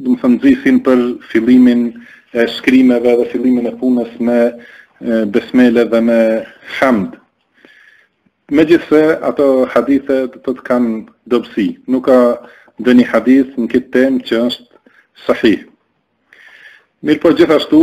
domethënë nxisin për fillimin e shkrimeve dhe fillimin e punës me besmele dhe me hamd. Megjithëse ato hadithe do thotë kanë dobësi, nuk ka ndonjë hadith në këtë temë që është sahih. Mirëpo gjithashtu,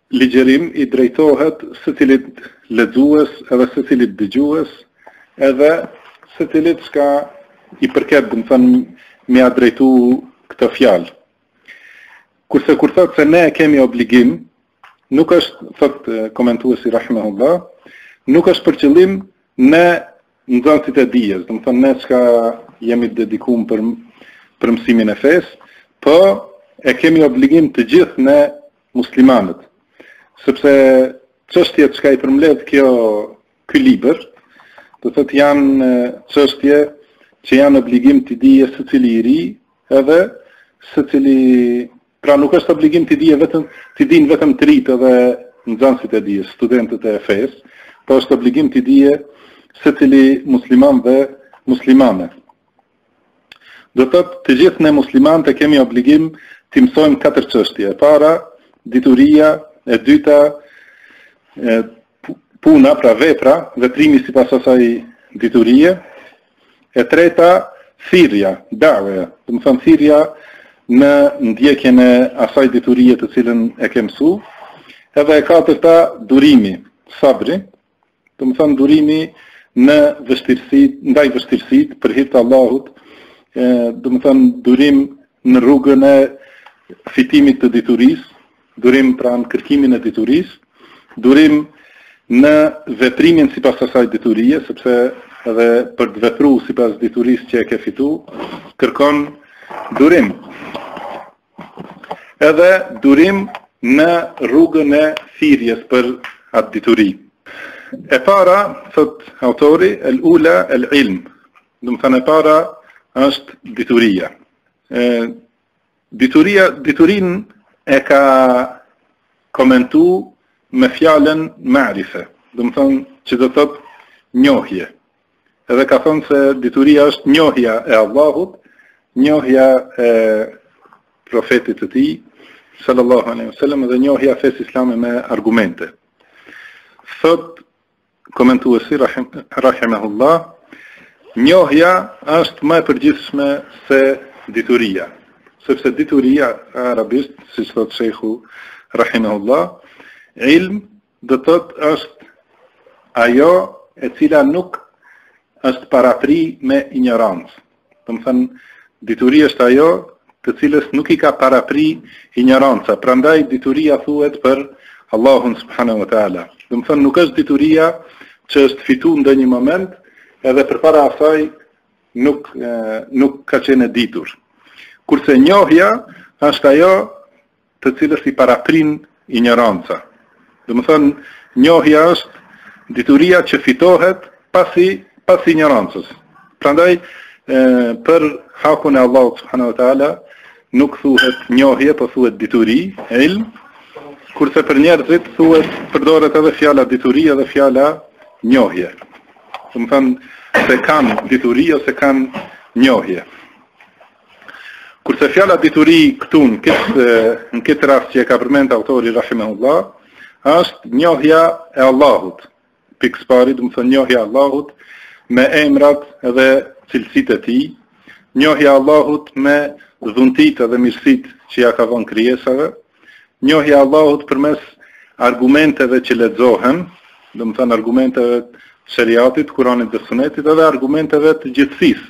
Ligjërim i drejtohet secilit lexues edhe secilit dëgjues edhe secilit çka i përket, domethënë, me ia drejtu këtë fjalë. Kurse kur thotë se ne e kemi obligim, nuk është, thotë komentuesi Rahimahullah, nuk është për qëllim ne nxënësit e dijes, domethënë, ne çka jemi dediku për për mësimin e fesë, po e kemi obligim të gjithë ne muslimanët. Sepse çështjet çka i përmbledh kjo ky libër, do thotë janë çështje që janë obligim t'i dijë secili i ri, edhe secili pra nuk është obligim t'i dijë vetëm t'i dinë vetëm të rinjtë edhe nxënësit e dijes, studentët e fesë, po është obligim t'i dijë secili musliman dhe muslimane. Do thotë, të gjithë ne muslimanët e kemi obligim t'i mësojmë katër çështje. E para, dituria, e dyta, puna, pra vepra, veprimi sipas asaj diturie. E treta, thirrja, da'wa, domethënë thirrja në ndjekjen e asaj diturie të cilën e ke mësu. Edhe e katërta, durimi, sabri, Domethënë durimi në vështirësitë, ndaj vështirësitë për hir të Allahut, domethënë durim në rrugën e fitimit të diturisë, durim pra në kërkimin e diturisë, durim në veprimin sipas asaj diturie, sepse edhe për të vepru sipas diturisë që e ke fitu, kërkon durim. Edhe durim në rrugën e thirrjes për atë dituri. E para, thotë autori, el ula el ilm. Domethënë e para është dituria. Ë dituria, diturinë e ka komentu me fjalën ma'rife. Domethënë që do thotë njohje. Edhe ka thënë se dituria është njohja e Allahut, njohja e profetit të tij, sallallahu alaihi wasallam dhe njohja e fesë islame me argumente. Thotë komentuesi rahimahullah, njohja është më e përgjithshme se dituria, sepse dituria arabisht, siç thotë shejhu rahimahullah, ilm Do të thotë është ajo e cila nuk është parapri me injorancë. Domethënë dituri është ajo të cilës nuk i ka parapri injoranca. Prandaj dituria thuhet për Allahun subhanahu wa taala. Domethënë nuk është dituria që është fitu ndonjë moment edhe përpara asaj nuk nuk ka qenë e ditur. Kurse njohja është ajo të cilës i paraprin injoranca. Domethënë, njohja është dituria që fitohet pasi pas injorancës. Prandaj për hakun e Allahut subhanahu wa taala nuk thuhet njohje, po thuhet dituri, ilm, kurse për njerëzit thuhet përdoret edhe fjala dituri edhe fjala njohje. Domethënë se kanë dituri ose kanë njohje. Kurse fjala dituri këtu në këtë në këtë rast që e ka përmend autori rahimahullah, është njohja e Allahut. Pikësëpari, domethënë njohja e Allahut me emrat edhe cilësitë e tij, njohja e Allahut me dhuntitë dhe mirësitë që ja ka dhënë krijesave, njohja e Allahut përmes argumenteve që lexohen, domethënë argumenteve të sheriatit, Kuranit dhe Sunetit, edhe argumenteve të gjithësisë,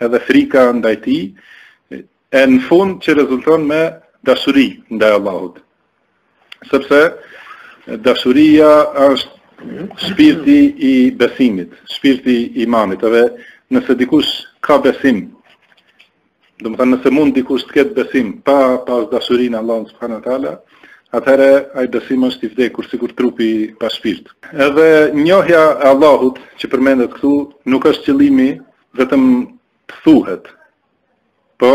edhe frika ndaj tij, e në fund që rezulton me dashuri ndaj Allahut. Sepse dashuria është shpirti i besimit, shpirti i imanit, edhe nëse dikush ka besim, domethënë nëse mund dikush të ketë besim pa pas dashurinë e Allahut subhanahu wa taala, atëherë ai besim është i vdekur sikur trupi pa shpirt. Edhe njohja e Allahut që përmendet këtu nuk është qëllimi Vetëm të thuhet. Po,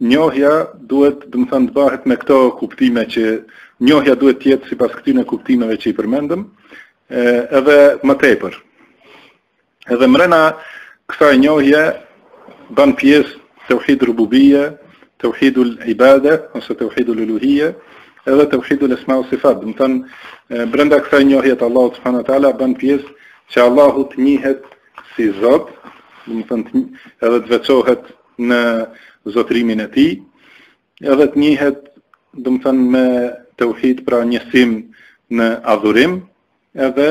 njohja duhet, domethënë, të bëhet me këto kuptime që njohja duhet të jetë sipas këtyne kuptimeve që i përmendëm, edhe më tepër. Edhe mrena kësaj njohje bën pjesë teuhid rububije, teuhidul ibade, ose teuhidul uluhije, edhe teuhidul esma ue sifat. Domethënë, brenda kësaj njohje të Allahut s.w.t. bën pjesë që Allahu të njihet si Zot, domethënë edhe të veçohet në zotërimin e tij, edhe të njihet domethënë me teuhid pra njësim në adhurim, edhe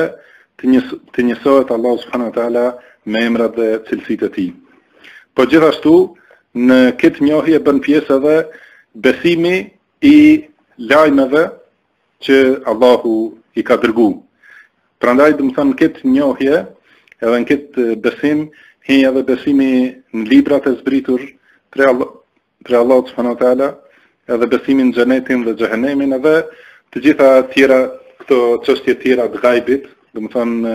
të një të njësohet Allahu subhanahu wa taala me emrat dhe cilësitë e tij. Po gjithashtu në këtë njohje bën pjesë edhe besimi i lajmeve që Allahu i ka dërgu. Prandaj domethënë në këtë njohje edhe në këtë besim, hin edhe besimi në librat e zbritur prej Allah, prej Allahut subhanehu ue teala, edhe besimi në xhenetin dhe xhehenemin edhe të gjitha tjera, këto qështje tjera të gajbit, domethënë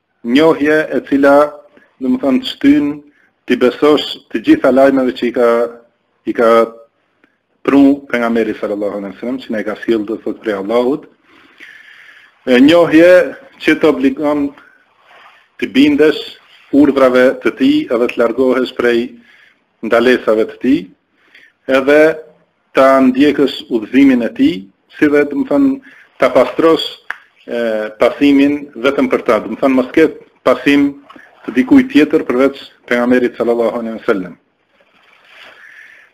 Njohje e cila, domethënë, të shtyn t'i besosh të gjitha lajmeve që i ka i ka pru pejgamberi sallallahu alaihi wasallam, që na i ka sjell do të thotë prej Allahut. E njohje që të obligon t'i bindesh urdhrave të tij edhe të largohesh prej ndalesave të tij, edhe ta ndjekësh udhëzimin e tij, si dhe domethënë ta pastrosh pasimin vetëm për të, domethënë mos ket pasim të dikujt tjetër përveç pejgamberit sallallahu alejhi dhe sellem.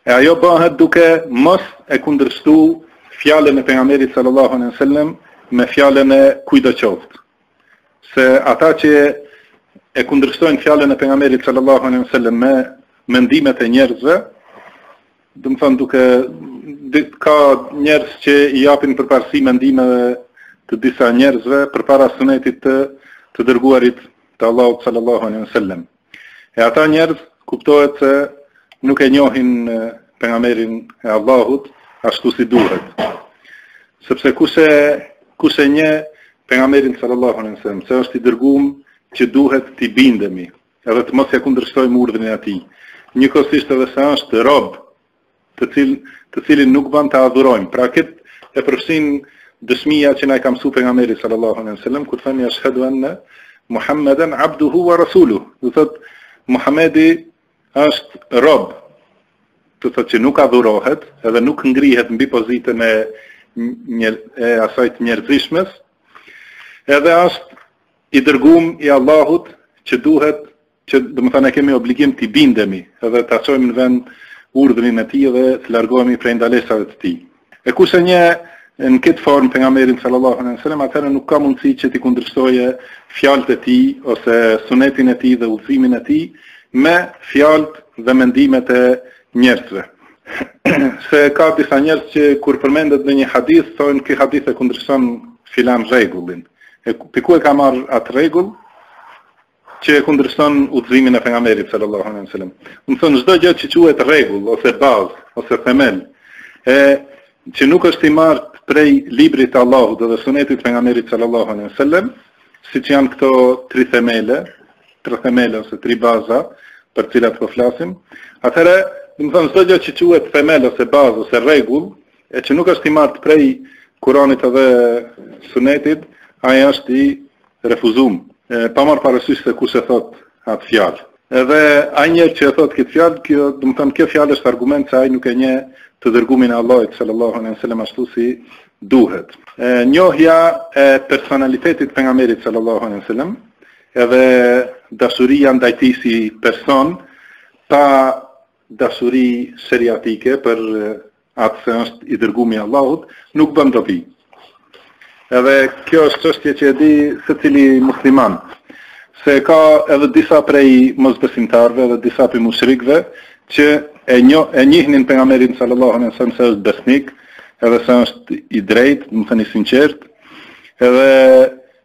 E ajo bëhet duke mos e kundërshtu fjalën e pejgamberit sallallahu alejhi dhe sellem me fjalën e kujtdo qoftë. Se ata që e kundërshtojnë fjalën e pejgamberit sallallahu alejhi dhe sellem me mendimet e njerëzve, Domethënë duke dit ka njerëz që i japin përparësi mendimeve të disa njerëzve përpara sunetit të të dërguarit të Allahut sallallahu alaihi wasallam. E ata njerëz kuptohet se nuk e njohin pejgamberin e Allahut ashtu si duhet. Sepse kush e kush e njeh pejgamberin sallallahu alaihi wasallam, se është i dërgum që duhet t'i bindemi, Edhe të mos ia kundërshtojmë urdhrin e tij, njëkohësisht edhe se është rob, të cilin, të cilin nuk ban ta adhurojmë. Pra këtë e përfshin dëshmia që na e ka mësuar pejgamberi sallallahu alaihi wasallam kur ka thënë ashhadu anna Muhammeden abduhu wa rasuluhu. Do thotë Muhamedi është rob, do të thotë që nuk adhurohet edhe nuk ngrihet mbi pozitën e e asaj të njerëzishmes, edhe është I dërgum i Allahut që duhet që domethënë ne kemi obligim t'i bindemi edhe ta çojmë në vend urdhrin e tij dhe të largohemi prej ndalesave të tij. E kush e njeh në këtë formë pejgamberin sallallahu alejhi dhe sellem atëherë nuk ka mundësi që t'i kundërshtojë fjalët e tij ose sunetin e tij dhe udhëzimin e tij me fjalët dhe mendimet e njerëzve. Se ka disa njerëz që kur përmendet ndonjë hadith thonë ky hadith e kundërshton filan rregullin. E ti ku e ke marr atë rregull që e kundërshton udhëzimin e pejgamberit sallallahu alaihi wasallam. Domethënë çdo gjë që quhet rregull ose bazë ose themel e që nuk është i marrë prej librit të Allahut dhe sunetit të pejgamberit sallallahu alaihi wasallam, siç janë këto tri themele, tri themele ose tri baza për të cilat po flasim, atëherë, domethënë çdo gjë që quhet themel ose bazë ose rregull E që nuk është i marrt prej Kuranit edhe Sunetit, ai është i refuzum. Pa marrë parasysh se kush e thot atë fjalë. Edhe ai njeri që e thot këtë fjalë, kjo, domethënë kjo fjalë është argument se ai nuk e njeh të dërgumin e Allahit sallallahu alaihi wasallam ashtu si duhet. E, njohja e personalitetit të pejgamberit sallallahu alaihi wasallam edhe dashuria ndaj tij si person pa dashuri sheriatike për atë se është i dërgumi i Allahut, nuk bën dobi. Edhe kjo është çështje që e di secili musliman, se ka edhe disa prej mosbesimtarëve dhe disa prej mushrikëve që e njo e njihnin pejgamberin sallallahu alaihi wasallam se është besnik, edhe se është i drejtë, domethënë i sinqert, edhe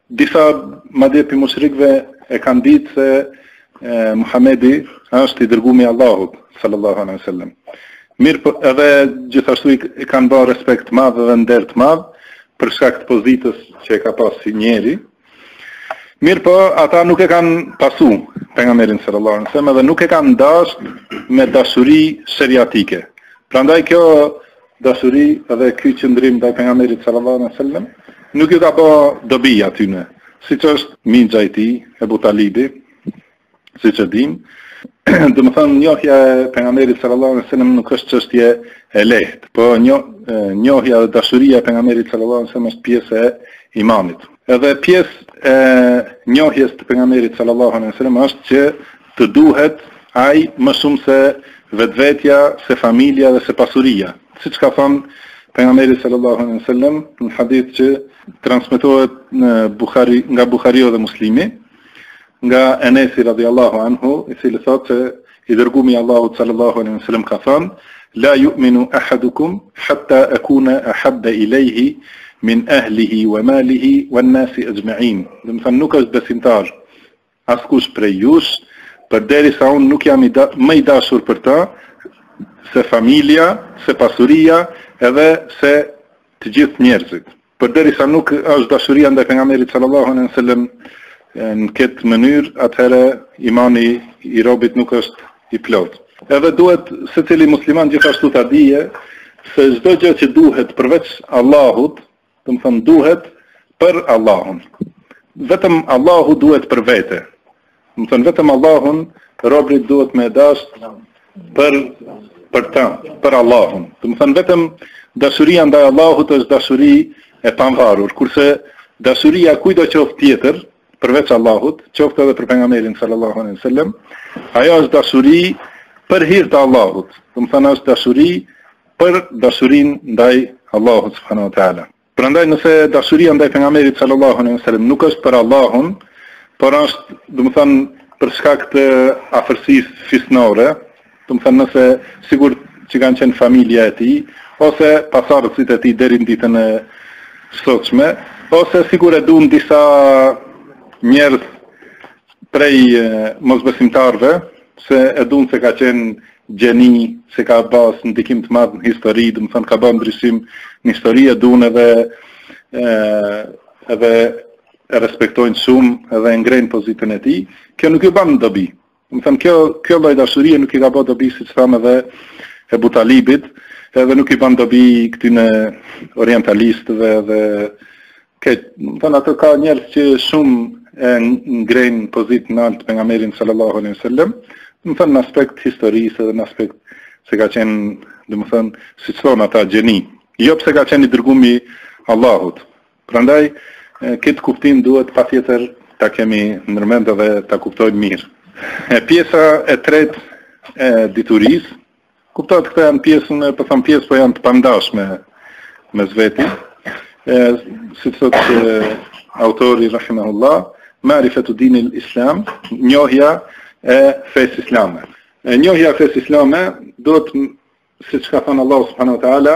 Disa madje prej mushrikëve e kanë ditë se Muhamedi është i dërgumi i Allahut, sallallahu alaihi wasallam. Mirëpo edhe gjithashtu i kanë ba respekt të madh edhe nder të madh për shkak të pozitës që e ka pas si njeri. Mirëpo ata nuk e kanë pasu pejgamberin sallallahu alaihi wasallam edhe nuk e kanë dasht me dashuri sheriatike. Prandaj kjo Dashuri dhe ky qëndrim ndaj pejgamberit sallallahu alejhi wasallam nuk ju ka ba dobi atyne, siç është mixha i tij, Ebu Talibi, siç e dimë. Domethënë njohja e pejgamberit sallallahu alejhi wasallam nuk është çështje e lehtë, po njohja dhe dashuria e pejgamberit sallallahu alejhi wasallam është pjesë e imanit. Edhe pjesë e njohjes të pejgamberit sallallahu alejhi wasallam është që Të duhet, ai, ma shumë se vetvetja, se familja dhe se pasuria. Siç ka thënë Pejgamberi sallallahu alejhi ve sellem në hadith që transmetohet në Buhari nga Buhariu dhe Muslimi, nga Enesi radhiyallahu anhu, i cili thotë se i dërgumi i Allahut sallallahu alejhi ve sellem ka thënë: La yu'minu ahadukum hatta akuna ahabba ilayhi min ahlihi wa malihi wan nasi ajma'in. Domethënë nuk është besimtar Askush prej jush, përderisa unë nuk jam i da, më i dashur për të, se familja, se pasuria, edhe se të gjithë njerëzit. Përderisa nuk është dashuria ndaj pejgamberit sallallahu alejhi ve sellem në këtë mënyrë, atëherë imani i robit nuk është i plotë. Edhe duhet secili musliman gjithashtu ta dije se çdo gjë që duhet përveç Allahut, Domethënë duhet për Allahun. Vetëm Allahu duhet për vete. Domethënë vetëm Allahun robrit duhet me dash për për ta, për Allahun. Domethënë vetëm dashuria ndaj Allahut është dashuri e pavarur, kurse dashuria kujtdo qoftë tjetër përveç Allahut, qoftë edhe për pejgamberin sallallahu alaihi wasallam, ajo është dashuri për hir të Allahut. Domethënë është dashuri për dashurinë ndaj Allahut subhanahu wa taala. Prandaj nëse dashuria ndaj pejgamberit sallallahu alaihi wasallam nuk është për Allahun, por është, domethënë, për shkak të afërsisë fisnore, domethënë nëse sikur që kanë qenë familja e tij ose pasardhësit e tij deri në ditën e sotshme, ose sikur e duan disa njerëz prej mosbesimtarëve se e dun se ka qenë gjeni, se ka pas ndikim të madh në histori, domethënë ka ba ndryshim në histori, e dun edhe, edhe e respektojnë shumë edhe e ngrejnë pozitën e tij, kjo nuk ju ban dobi. Domethënë, kjo, kjo lloj dashurie nuk i ka bo dobi, siç thamë edhe Ebu Talibit, edhe nuk i ban dobi këtyne orientalistëve dhe, dhe Këtë, domethënë ato ka njerëz që shumë e ngrejnë pozitën nalt të pejgamberit sallallahu alaihi sallam, domethënë në aspekt historisë dhe në aspekt se ka qenë, domethënë, siç thonë ata gjeni, jo pse ka qenë i dërgum i Allahut. Prandaj, këtë kuptim duhet patjetër ta kemi ndërmend edhe ta kuptojmë mirë. E pjesa e tretë e diturisë, Kuptohet këto janë pjesë, po thom pjesë, po janë të pandashme mes veti. E si thotë autori rahimahullah, marifatu dinil islam, njohja e fesë islame. E njohja e fesë islame do të siç ka thënë Allahu subhanahu wa taala,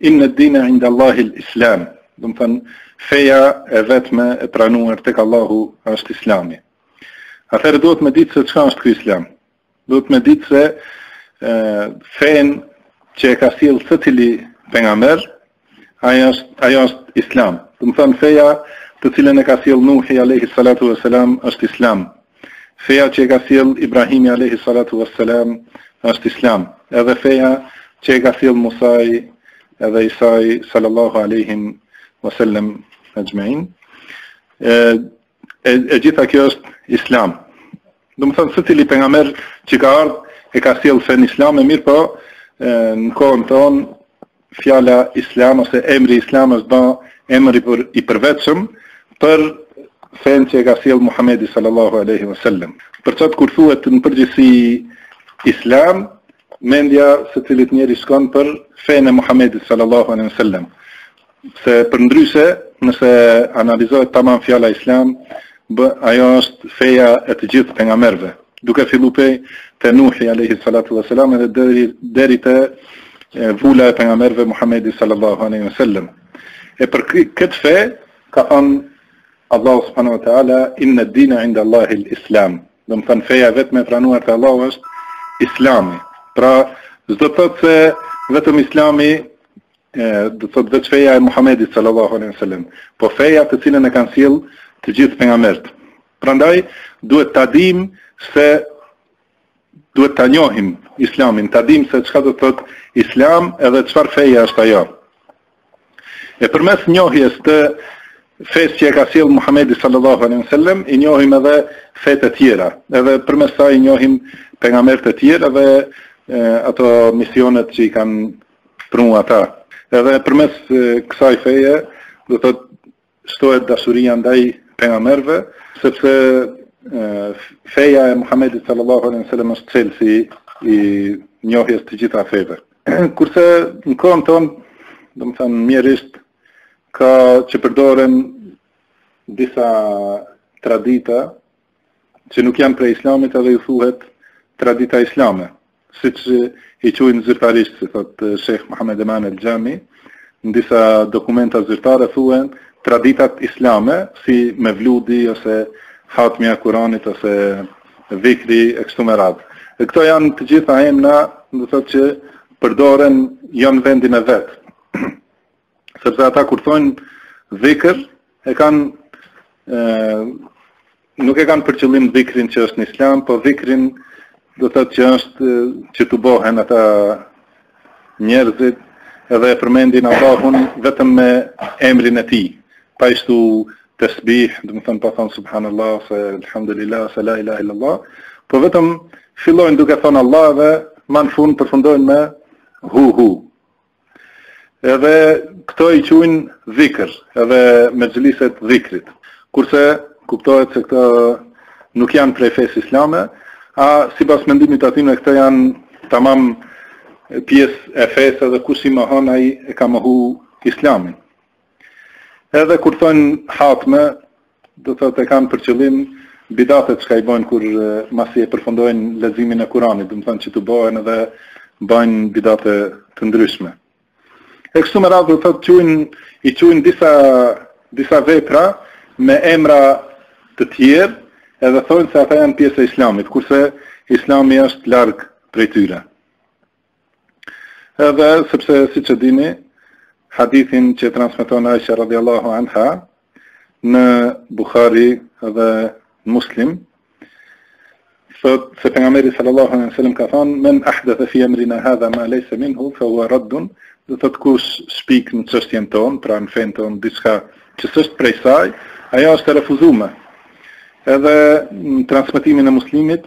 inna ad-dina 'inda Allahi al-islam. Domethënë feja e vetme e pranuar tek Allahu është Islami. Atëherë duhet me ditë se çka është ky Islam. Duhet me ditë se fenë që e ka sjellë secili pejgamber, ajo është, ajo është islam. Domethënë feja të cilën e ka sjellë Nuhi alayhi salatu wasalam është islam. Feja që e ka sjellë Ibrahimi alayhi salatu wasalam është islam. Edhe feja që e ka sjellë Musai edhe Isai sallallahu alaihim wasallam exhmain. E, e gjitha kjo është islam. Domethënë, secili pejgamber që ka ardhë, e ka sjellë fenë islame, mirëpo në kohën tonë fjala islam ose emri islam është ba emri për i përveçëm për fenë që e ka sjellë Muhammedi sallallahu aleyhi wa sallam. Për qatë kur thuhet në përgjithësi islam, Mendja secilit njeri shkon për fenë e Muhammedit sallallahu alaihi wasallam. Se përndryshe, nëse analizohet tamam fjala islam, bë, ajo është feja e të gjithë pejgamberëve. Duke filluar prej te Nuhi alayhi salatu wasalam edhe deri deri te vula e pejgamberëve Muhamedi sallallahu alaihi wasallam. E për këtë fe ka thënë Allahu subhanahu wa taala inna ad-dina 'inda Allahi al-islam. Domethënë feja e vetme e pranuar te Allahu është Islami. Pra, s'do të thotë se vetëm Islami do të thotë veç feja e Muhamedit sallallahu alaihi wasallam, po feja të cilën e kanë sjell të gjithë pejgamberët. Prandaj duhet ta dimë se duhet ta njohim Islamin, ta dimë se çka do të thotë Islam edhe çfarë feje është ajo. E përmes njohjes të fesë që e ka sjellë Muhamedi sallallahu alejhi ve sellem, i njohim edhe fetë e tjera. Edhe përmes saj i njohim pejgamberët e tjerë dhe ato misionet që i kanë pru ata. Edhe përmes kësaj feje, do të shtohet dashuria ndaj pejgamberëve, sepse feja e Muhamedit sallallahu alaihi wasallam është çelësi i njohjes të gjitha feve. Kurse në kohën tonë, domethënë mjerisht ka që përdoren disa tradita që nuk janë prej islamit edhe ju thuhet tradita islame, siç i qujnë zyrtarisht, si thotë Shejh Muhamed Eman El Xhami, në disa dokumenta zyrtare thuhen traditat islame, si mevludi, ose hatmja e Kuranit, ose dhikri, e kështu me radhë. E këto janë të gjitha emna, do thotë që përdoren jo n'vendin e vet. Sepse ata kur thonë dhikr, e kanë nuk e kanë për qëllim dhikrin që është në islam, po dhikrin do të thotë që është që tubohen ata njerëzit edhe e përmendin Allahun vetëm me emrin e tij, pa i shtu tesbih, domethënë pa thënë subhanallah, ose alhamdulillah, ose la ilaha illallah, po vetëm fillojnë duke thënë Allah dhe ma në fund përfundojnë me hu hu, Edhe këto i quajnë dhikr, edhe mexhliset e dhikrit. Kurse kuptohet se këto nuk janë prej fesë islame, a sipas mendimit të atyre këto janë tamam pjesë e fesë dhe kush i mohon ai e ka mohu islamin. Edhe kur thonë hatme, do të thotë e kanë për qëllim bidatet çka i bojnë kur masi e përfundojnë leximin e Kuranit, domethënë që tubohen edhe bojnë bidate të ndryshme. E kështu me radhë, do të thotë qujnë, i qujnë disa, disa vepra me emra të tjerë, edhe thonë se ata janë pjesë e islamit, kurse islami është larg prej tyre. Edhe sepse siç e dini, hadithin që e transmeton Aisha radhiyallahu anha në Buhari dhe Muslim thotë se pejgamberi sallallahu alaihi wasallam ka thonë men ahdatha fi amrina hadha ma laysa minhu fa huwa radd do thotë kush shpik në çështjen tonë pra në fenë tonë diçka që s'është prej saj ajo është e refuzume edhe në transmetimin e Muslimit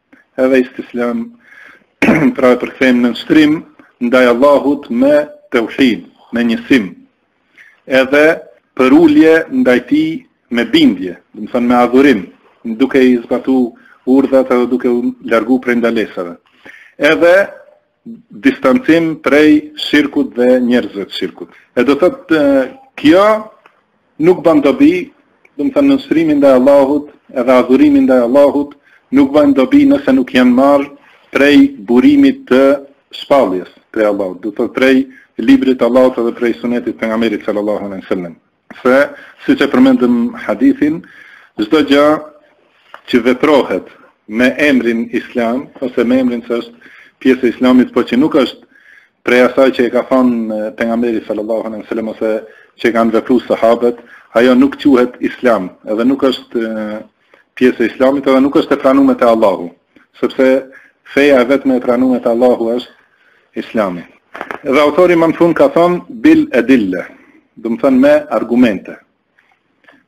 edhe istislam, pra e përkthejmë në nënshtrim, ndaj Allahut me teuhid, me njësim, edhe përulje ndaj tij me bindje, domethonë me adhurim, duke i zbatu urdhrat edhe duke u largu prej ndalesave. Edhe distancim prej shirkut dhe njerëzve të shirkut. E do të thotë kjo nuk ban dobi, domethanë nënshtrimi ndaj Allahut, edhe adhurimi ndaj Allahut nuk ban dobi nëse nuk janë marrë prej burimit të shpalljes prej Allahut, do të thotë prej librit të Allahut edhe prej sunetit të pejgamberit sallallahu alaihi wasallam. se siç e përmendëm hadithin, çdo gja që veprohet me emrin Islam ose me emrin se është pjesë e Islamit, po që nuk është prej asaj që e ka thonë pejgamberi sallallahu alejhi ue sellem ose që e kanë vepru sahabët, ajo nuk quhet Islam, edhe nuk është pjesë e Islamit edhe nuk është e pranume te Allahu, sepse feja e vetme e pranume te Allahu është Islami. Dhe autori më në fund ka thonë bil edil-le, domethonë me argumente.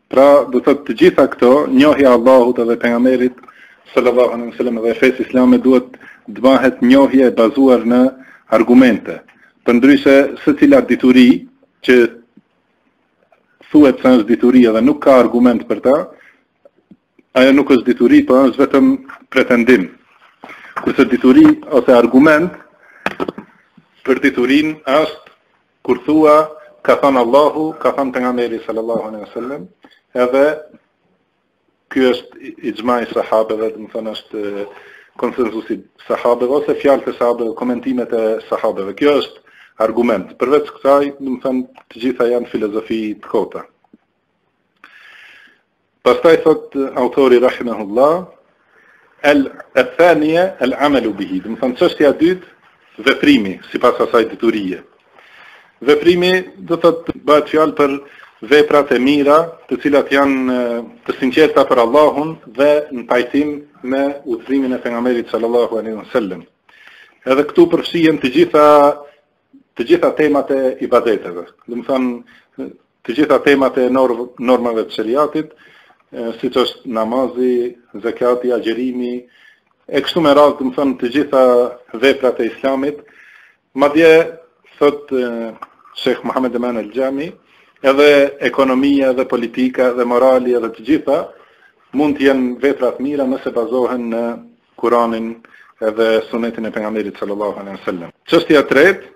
Pra, do të thotë të gjitha këto, njohja e Allahut edhe pejgamberit, sallallahu alaihi wasallam edhe fesë islame, duhet të bahet njohje e bazuar në argumente. Përndryshe, secila dituri që thuhet se është dituri edhe nuk ka argument për ta, ajo nuk është dituri, po është vetëm pretendim. Kurse dituri ose argument për diturinë është kur thua ka thonë Allahu, ka thanë pejgamberi sallallahu alaihi wasallam, edhe Ky është ixhmai i sahabëve, domethonë është konsensusi i sahabëve ose fjalët e sahabëve, komentimet e sahabëve. Kjo është argument. Përveç kësaj, domethonë të gjitha janë filozofi të kota. Pastaj thotë autori rahimahullah eth-thanije el amalu bihi. Domethonë çështja e dytë, veprimi sipas asaj diturie. Veprimi do të thotë bahet fjalë për veprat e mira, të cilat janë të sinqerta për Allahun dhe në pajtim me udhëzimin e pejgamberit sallallahu alaihi wasallam. Edhe këtu përfshihen të gjitha të gjitha temat e ibadeteve. Domethonë Të gjitha temat e normave të sheriatit, siç është namazi, zekati, agjërimi, e kështu me radhë, domethënë të gjitha veprat e Islamit. Madje thotë Sheikh Muhammad Aman al-Jami, edhe ekonomia, edhe politika, edhe morali, edhe të gjitha mund të jenë vepra të mira nëse bazohen në Kur'anin edhe Sunetin e pejgamberit sallallahu alaihi wasallam. Çështja e tretë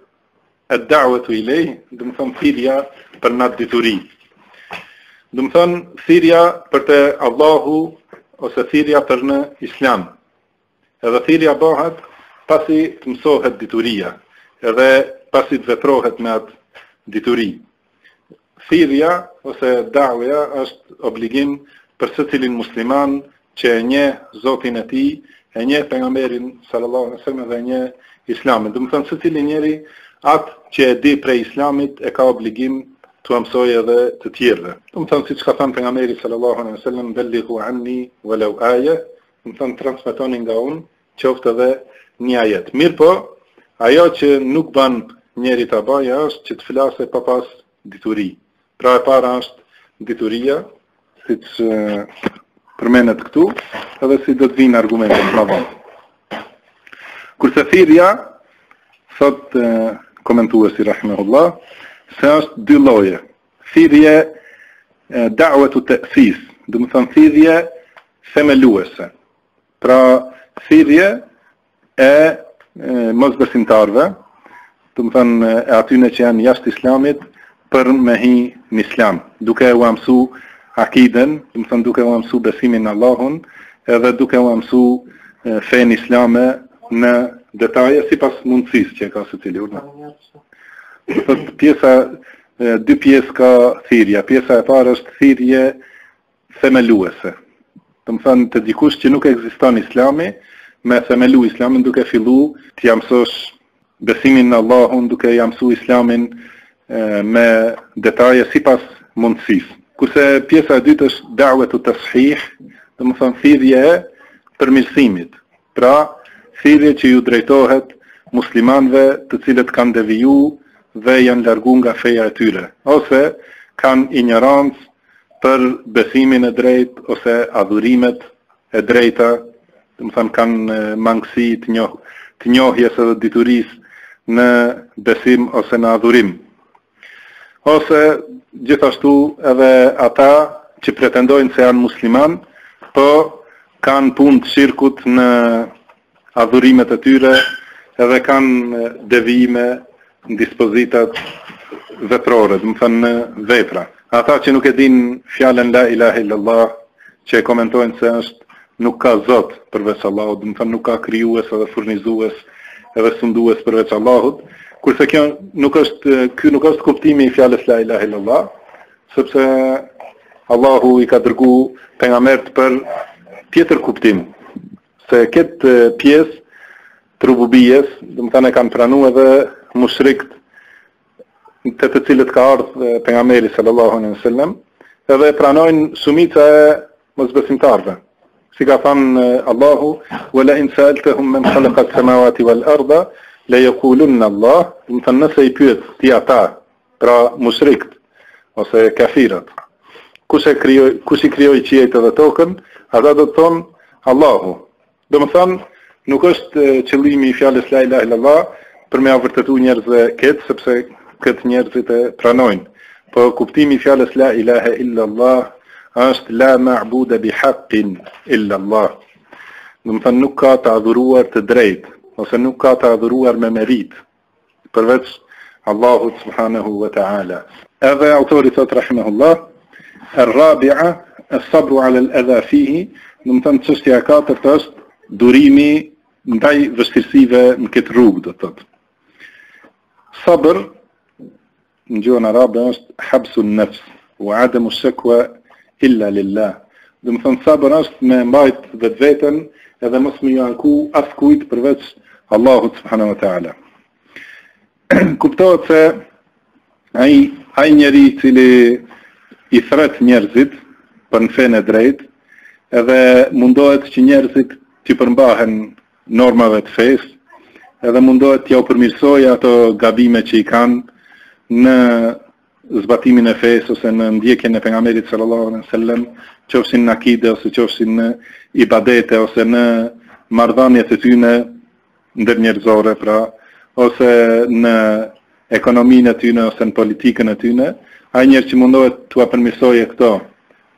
ed-da'watu ilejh, domethënë thirrja për n'at dituri. Domethënë thirrja për te Allahu ose thirrja për në Islam. Edhe thirrja bëhet pasi të mësohet dituria, edhe pasi të veprohet me atë dituri. Thirrja ose dawja është obligim për secilin musliman që e njeh Zotin e tij, e njeh pejgamberin sallallahu alaihi wasallam dhe e njeh Islamin. Domethënë secili njeri atë që e di prej Islamit e ka obligim t'ua mësojë edhe të tjerëve. Domethënë siç ka thënë pejgamberi sallallahu alaihi wasallam, "Bellighu anni walau aya", domethënë transmetoni nga unë Qoftë edhe një ajet. Mirëpo, ajo që nuk ban njeri ta bajë është që të flasë pa pas dituri. Pra e para është dituria, siç përmendet këtu, edhe si do të vinë argumentet më vonë. Kurse thirrja thotë komentuesi rahimahullah se është dy lloje. Thirrje da'watu ta'sis, domethënë thirrje themeluese. Pra, thirrje e mosbesimtarëve, domethënë e atyne që janë jashtë Islamit për me hi në Islam, duke ua msu akiden, domethënë duke ua msu besimin në Allahun, edhe duke ua msu fenë islame në detaje sipas mundësisë që ka secili urna. Thotë pjesa dy pjesë ka thirrja. Pjesa e parë është thirrje themeluese. Domethënë te dikush që nuk ekziston Islami, me themelu Islamin duke fillu t'ia msosh besimin në Allahun, duke ia msu Islamin me detaje sipas mundësisë. Kurse pjesa e dytë është da'watu tas'hih, domethënë thirje e përmirësimit. Pra, thirrje që ju drejtohet muslimanëve të cilët kanë deviju dhe janë largu nga feja e tyre, ose kanë injorancë për besimin e drejtë ose adhurimet e drejta, domethënë kanë mangësi të njoh të njohjes edhe diturisë në besim ose në adhurim. Ose, gjithashtu, edhe ata që pretendojnë se janë muslimanë, po kanë punë të shirkut në adhurimet e tyre edhe kanë devijime në dispozitat veprore, domethënë në vepra. Ata që nuk e dinë fjalën la ilaha illallah, që e komentojnë se është Nuk ka Zot përveç Allahut, domethënë nuk ka krijues edhe furnizues edhe sundues përveç Allahut. Kurse kjo nuk është ky nuk është kuptimi i fjalës la ilaha illallah, sepse Allahu i ka dërgu pejgambert për tjetër kuptim. Se këtë pjesë të rububijes, domethanë e kanë pranu edhe mushrikët te të cilët ka ardhë pejgamberi sallallahu alaihi wa sallam, edhe e pranojnë shumica e mosbesimtarve. Si ka thënë Allahu, wa la in sa'altahum man khalaqa as-samawati wal arda la yaqulunna Allah, domethënë nëse i pyet ti ata, pra mushrikt ose kafirat, kush e krijoi, kush i krijoi qiejt dhe tokën, ata do të thonë Allahu. Domethënë, nuk është qëllimi i fjalës la ilaha illallah për me ua vërtetu njerëzve këtë, sepse këtë njerëzit e pranojnë. Po kuptimi i fjalës la ilaha illallah është la ma'buda bi haqqin illallah. Domethënë nuk ka të adhuruar të drejtë ose nuk ka të adhuruar me merit, përveç Allahut subhanahu wa ta'ala. Edhe autori thot rahimahullah, "Ar-rabi'a as-sabru 'ala al-adha fihi", domethënë çështja e katërt është durimi ndaj vështirësive në këtë rrugë, do të thotë. Sabër Në gjuhën arabe është habsu nefs, wa ademu shekua illa lillah. Domethënë sabër është me mbajt vetveten edhe mos me ju anku askujt përveç Allahut subhanahu wa ta'ala. Kuptohet se ai, ai njeri cili i thret njerëzit për në fenë e drejtë edhe mundohet që njerëzit t'ju përmbahen normave të fesë, edhe mundohet t'ja u përmirësojë ato gabime që i kanë në zbatimin e fesë ose në ndjekjen e pejgamberit sallallahu alejhi we sellem, qofshin në akide ose qofshin në ibadete ose në marrëdhëniet e tyre ndërnjerëzore, pra ose në ekonominë e tyne ose në politikën e tyne, ai njeri që mundohet t'ua përmirësojë këto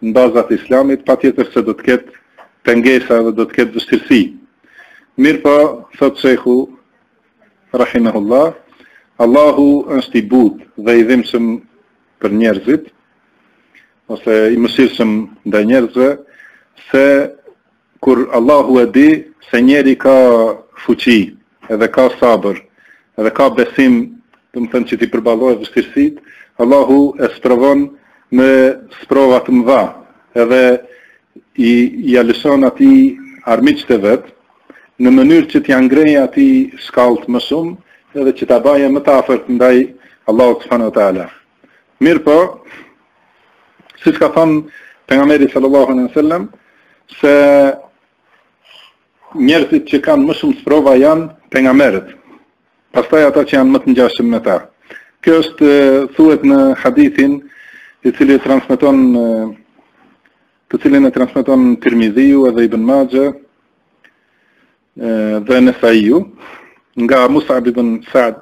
në bazat e Islamit, patjetër se do të ketë pengesa dhe do të ketë vështirësi. Mirpo, thot Shehu rahimahullah, Allahu është i butë dhe i dhimshëm për njerëzit ose i mëshirshëm ndaj njerëzve se Kur Allahu e di se njeri ka fuqi edhe ka sabër dhe ka besim, domethënë që t'i përballojë vështirësitë, Allahu e sprovon me sprova të mëdha, edhe i ia lëshon atij armiqtë e vet, në mënyrë që t'ia ngrejë atij shkallët më shumë, edhe që ta bëjë më të afërt ndaj Allahut subhanahu wa taala. Mirëpo, siç ka thënë pejgamberi sallallahu alejhi ue sellem se njerëzit që kanë më shumë sprova janë pejgamberët. Pastaj ata që janë më të ngjashëm me ta. Kjo është thuhet në hadithin i cili e transmeton të cilin e transmeton Tirmidhiu edhe Ibn Maxhe dhe Nesaiu nga Musab ibn Sa'd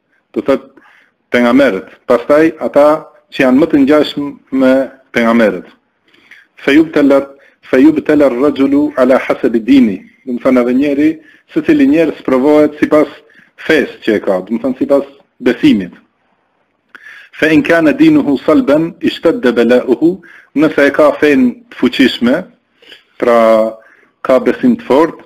do thot pejgamberët, pastaj ata që janë më të ngjashëm me pejgamberët. Fa yubtala fa yubtala ar-rajulu ala hasabi dinihi. Domethënë edhe njeri, secili njeri sprovohet sipas fesë që e ka, domethënë sipas besimit. Fa in kana dinuhu salban ishtadda bala'uhu, nëse e ka fenë të fuqishme, pra ka besim të fortë,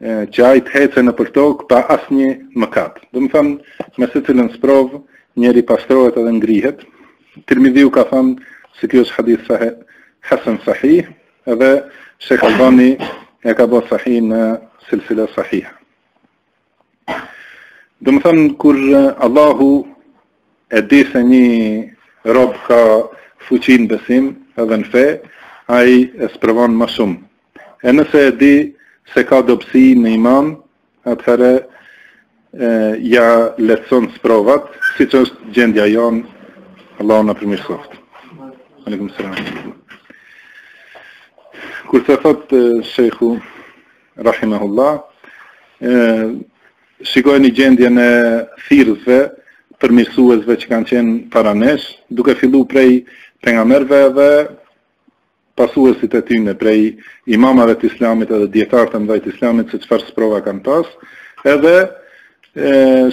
që ai të hecë nëpër tokë pa asnjë mëkat. Domethënë, me secilën sprovë, njeri pastrohet edhe ngrihet. Tirmidhiu ka thënë, se ky është hadith sahe, hasen sahih, edhe Shejh Albani e ka bërë sahih në silsile sahih. Domethënë, kur Allahu e di se një rob ka fuqi n'besim edhe në fe, ai e sprovon më shumë. E nëse e di se ka dobësi në iman, atëherë ia lehtëson sprovat, siç është gjendja jonë, Allahu na përmirësoftë. Aleikum salam. Kurse thot shejhu rahimahullah, shikojeni gjendjen e thirrësve, përmirësuesve që kanë qenë para nesh, duke fillu prej pejgamberëve dhe pasuesit e tyne prej imamave të islamit edhe dijetarët e mdhaj t'islamit se çfarë sprova kanë pas, edhe e,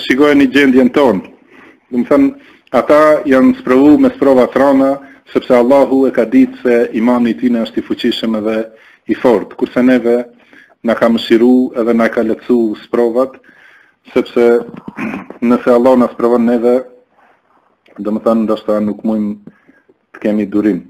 shikojeni gjendjen tonë. Domethënë, ata janë sprovu me sprova t'rana, sepse Allahu e ka ditë se imani i tyne është i fuqishëm edhe i fortë, kurse neve na ka mëshiru edhe na ka lehtësu sprovat, sepse nëse Allahu na sprovon neve, domethënë, ndoshta nuk mujmë të kemi durim.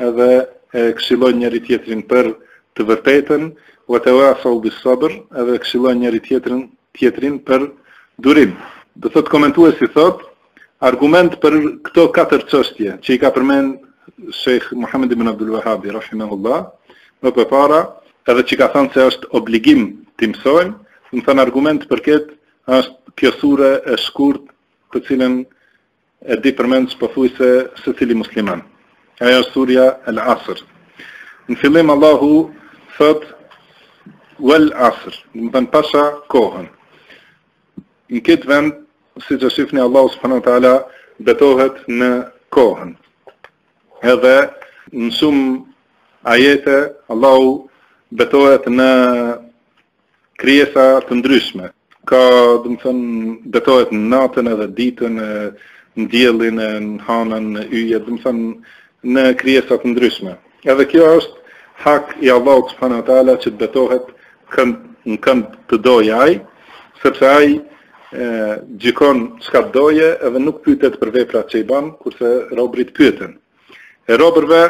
Edhe e këshillojnë njëri-tjetrin per të vërtetën, wa tawasau bis sabr, edhe e këshillojnë njëri-tjetrin tjetrin per durim. Domethënë komentuesi thotë, Argument per këto katër çështje që i ka permend Shejh Muhamed ibn Abdul Wahabi rahimehullah më përpara, edhe që ka thënë se është obligim t'i mësojmë, domethënë argument për këtë është kjo sure e shkurt të cilën e di përmendsh pothuajse secili musliman. Ajo është surja Al-Asr. Në fillim Allahu thot Wal Asr, domethënë pasha kohën. Në këtë vend, siç e shihni Allahu subhanahu wa taala betohet në kohën. Edhe në shumë ajete Allahu betohet në Krijesa të ndryshme, ka, domethënë, betohet në natën edhe ditën, në diellin, në hanën, në yje, domethënë, në krijesa të ndryshme. Edhe kjo është hak i Allahut subhanahu wa taala që të betohet në kënd të dojë ai, sepse ai gjykon çka dojë edhe nuk pyetet për veprat që i bën, kurse robrit pyeten. E robërve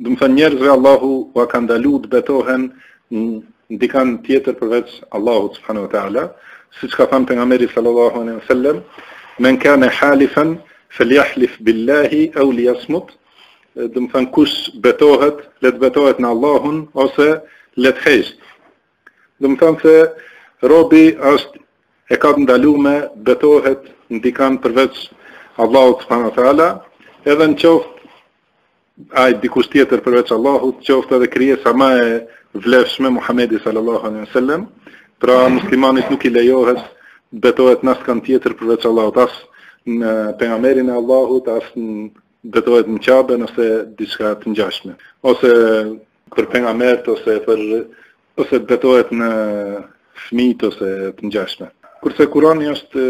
Domethënë njerëzve Allahu ua ka ndaluar të betohen në dikan tjetër përveç Allahut subhanahu wa taala, siç ka thënë pejgamberi sallallahu alaihi wasallam, "Men kana halifan falyahlif billahi aw liyasmut." Domethënë kush betohet, le të betohet në Allahun ose le të hesht. Domethënë se robi është e ka të ndaluar me betohet në dikan përveç Allahut subhanahu wa taala, edhe në qoftë ai dikush tjetër përveç Allahut, qoftë edhe krijesa më e vlefshme Muhamedi sallallahu alaihi wasallam, pra muslimanit nuk i lejohet betohet në askan tjetër përveç Allahut, as në pejgamberin e Allahut, as të betohet në Qaben ose diçka të ngjashme, ose për pejgambert ose për ose betohet në fëmijët ose të ngjashme. Kurse Kurani është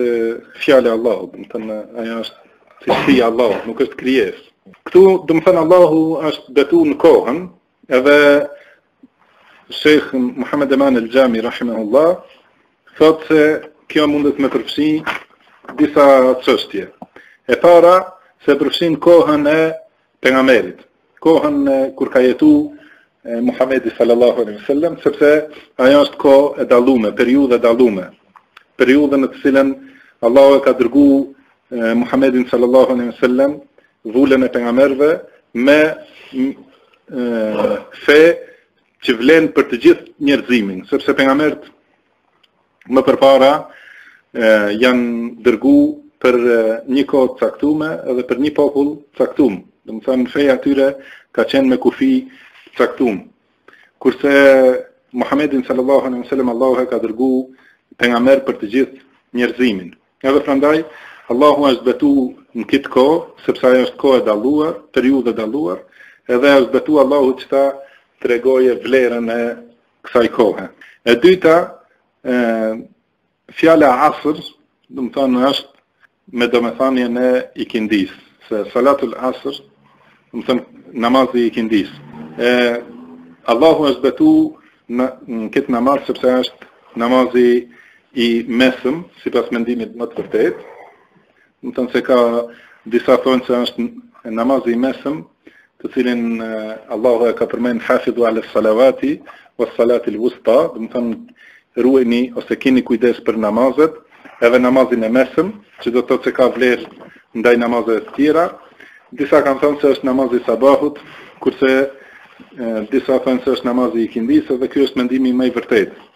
fjala e Allahut, domethënë ajo është cilësi e Allahut, nuk është krijesë. Këtu domethënë Allahu është betuar në kohën, edhe Sheikh Muhammed Eman El Jami rahimahullah thotë se kjo mundet me përfshi disa çështje. E para se përfshin kohën e pejgamberit, kohën kur ka jetu Muhamedi sallallahu alaihi wasallam, sepse ajo është kohë e dallume, periudhë e dallume, periudhën në të cilën Allahu e ka dërgu Muhammedin sallallahu alaihi wasallam vulën e pejgamberëve me fe që vlen për të gjithë njerëzimin, sepse pejgambert më përpara janë dërgu për një kohë të caktume edhe për një popull të caktum. Domethënë, feja e tyre ka qenë me kufi të caktum. Kurse Muhammedin sallallahu alaihi wasallam Allahu e ka dërgu pejgamber për të gjithë njerëzimin. Edhe prandaj Allahu është betu në këtë kohë, sepse ajo është kohë e dalluar, periudhë e dalluar, edhe është betu Allahu që ta tregoje vlerën e kësaj kohe. E dyta, e, fjala asr, domethënë është me domethanien e ikindisë, se salatul asr, domethënë namazi i ikindisë. E, Allahu është betu në, në këtë namaz, sepse është namazi i mesëm, sipas mendimit më të vërtetë, Domethënë se ka disa thonë se është namazi i mesëm, të cilin Allahu e ka përmend hafidhu ala salavati wa salati al-wusta, domethënë ruani ose keni kujdes për namazet, edhe namazin e mesëm, që do të thotë se ka vlerë ndaj namazeve të tjera. Disa kanë thënë se është namazi i sabahut, kurse disa thonë se është namazi i ikindisë dhe ky është mendimi më i vërtetë.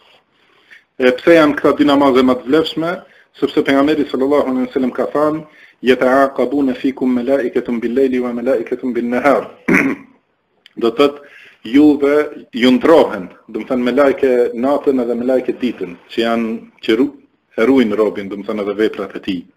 E pse janë këta dy namaze më të vlefshme? Sepse pejgamberi sallallahu alejhi ve sellem ka thënë, "Yata'aqabuna fikum malaikatun bil-laili wa malaikatun bin-nahar." Do të thotë juve ju ndrrohen, domethënë melaike natën edhe melaike ditën, që janë që e ruajnë robin, domethënë edhe veprat e tij.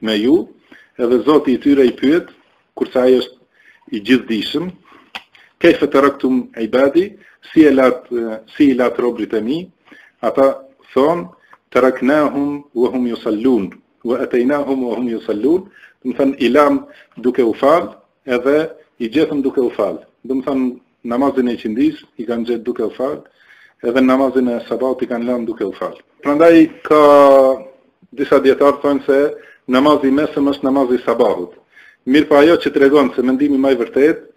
me ju, edhe Zoti i tyre i pyet, kurse ai është i gjithdijshëm, kejfe terektum ibadi, si, e lat, si i latë robrit e mi, ata thonë, tereknahum ve hum jusallun, ve etejnahum ve hum jusallun, domethënë, i lamë duke u falë, edhe i gjetëm duke u falë. Domethënë, Namazin e iqindisë i kanë gjet duke u fal, edhe namazin e sabahut i kanë lënë duke u fal. Prandaj ka disa dijetarë thonë se namazi i mesëm është namazi i sabahut. Mirëpo ajo që tregon se mendimi ma i vërtetë,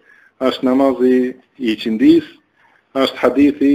është namazi i iqindisë, është hadithi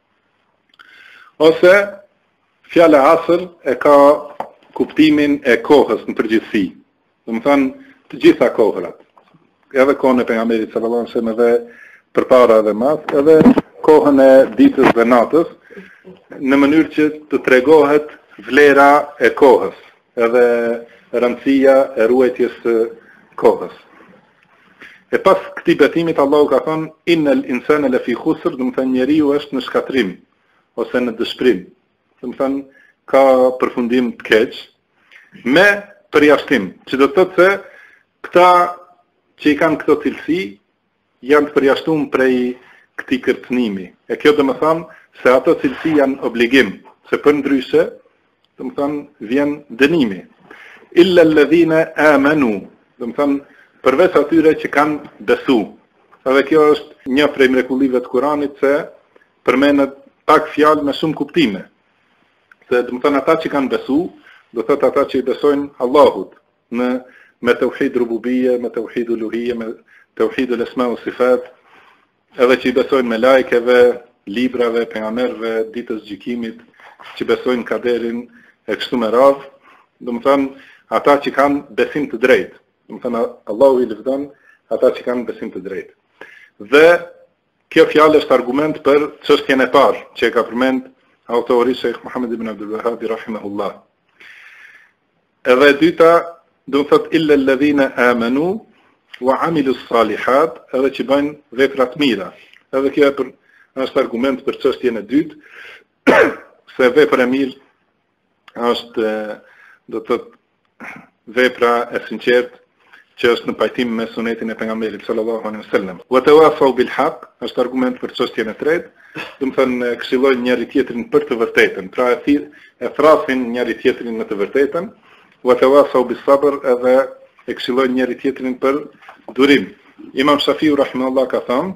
Ose, fjala asër e ka kuptimin e kohës në përgjithësi. Domethënë, të gjitha kohërat. Edhe kohën e pejgamberit sallallahu alejhi ve sellem edhe përpara edhe mas, edhe kohën e ditës dhe natës, në mënyrë që të tregohet vlera e kohës. edhe rëndësia e ruajtjes së kohës. E pas këtij betimit Allahu ka thënë innal insana lafi khusr, domethënë njeriu është në shkatrim ose në dëshpërim. Domethënë ka përfundim të keq me përjashtim, që do të thotë se këta që i kanë këto cilësi janë të përjashtumë prej këtij kërcënimi. E kjo domethënë se ato cilësi janë obligim, se përndryshe, domethënë vjen dënimi. Illa alladhina amanu, domethënë përveç atyre që kanë besu. Edhe kjo është një prej mrekullive të Kuranit se përmendet pak fjalë me shumë kuptime. Se domethënë ata që kanë besu, domethënë ata që i besojnë Allahut, me tauhid rububije, me tauhid uluhije, me tauhid al-asma wa sifat, edhe që i besojnë melaikeve, librave, pejgamberëve, ditës gjykimit, që besojnë kaderin e kështu me radhë, domethënë ata që kanë besim të drejtë. Domethënë Allahu i lëvdon ata që kanë besim të drejtë. Dhe kjo fjalë është argument për çështjen e parë që e ka përmend autori Sheikh Muhammad ibn Abdul Wahhab rahimahullah. Edhe e dyta, do të thotë illa alladhina amanu wa amilu salihat, edhe që bëjnë vepra të mira. Edhe kjo për, është argument për çështjen e dytë, se vepra e mirë është do të thotë vepra e sinqertë që është në pajtim me sunetin e pejgamberit sallallahu alaihi wasallam. Wa tawasau bil haqq, është argument për çështjen e tretë, domethënë e këshillojnë njëri tjetrin për të vërtetën, pra e thirr e thrasin njëri tjetrin në të vërtetën. Wa tawasau bis sabr, edhe e këshillojnë njëri tjetrin për durim. Imam Shafiu rahimahullahu ka thënë,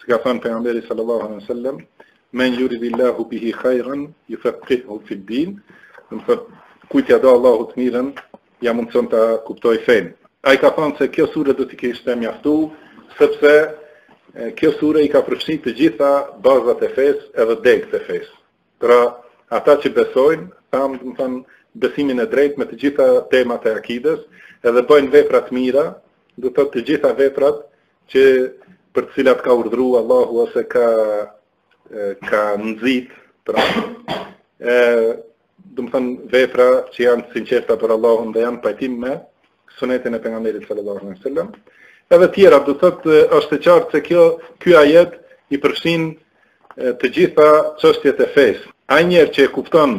Si ka thënë pejgamberi sallallahu alaihi wasallam, men yuridillahu bihi khayran yufaqihu fi din, do të thotë kujt ja do Allahu të mirën, ja mundson ta kuptojë fenë. Ai ka thënë se kjo sure do të kishte mjaftu, sepse kjo sure i ka përfshirë të gjitha bazat e fesë edhe degët e fesë. Pra, ata që besojnë, thamë, domethënë, besimin e drejtë me të gjitha temat e akides, edhe bëjnë vepra të mira, do të thotë të gjitha veprat që për të cilat ka urdhëruar Allahu ose ka ka nxit pra e domethënë vepra që janë të sinqerta për Allahun dhe janë pajtim me sunetin e pejgamberit sallallahu alaihi wasallam edhe tjera do të thotë është e qartë se kjo ky ajet i përfshin të gjitha çështjet e fesë ai njeri që e kupton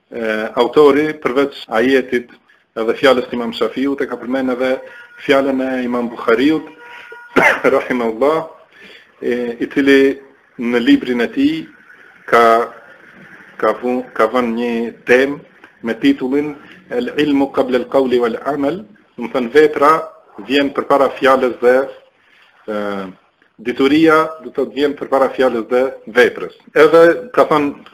Autori, përveç ajetit edhe fjalës së Imam Shafiut, e ka përmend edhe fjalën e Imam Bukhariut, rahimahullah, i cili në librin e tij ka, ka, vun, ka vën një temë me titullin El ilmu qabla al qawli wal amal, domethënë vepra vjen përpara fjalës dhe ë dituria do të vjen përpara fjalës dhe veprës. Edhe ka thënë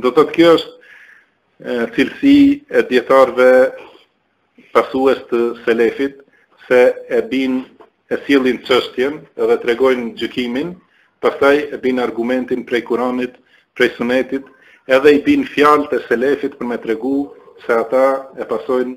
Do thotë kjo është cilësi e djetarve pasues të selefit, se e bin e sjellin çështjen dhe tregojnë gjykimin, pastaj e bin argumentin prej Kuranit, prej Sunetit, edhe i bin fjalët e selefit për me tregu se ata e pasojnë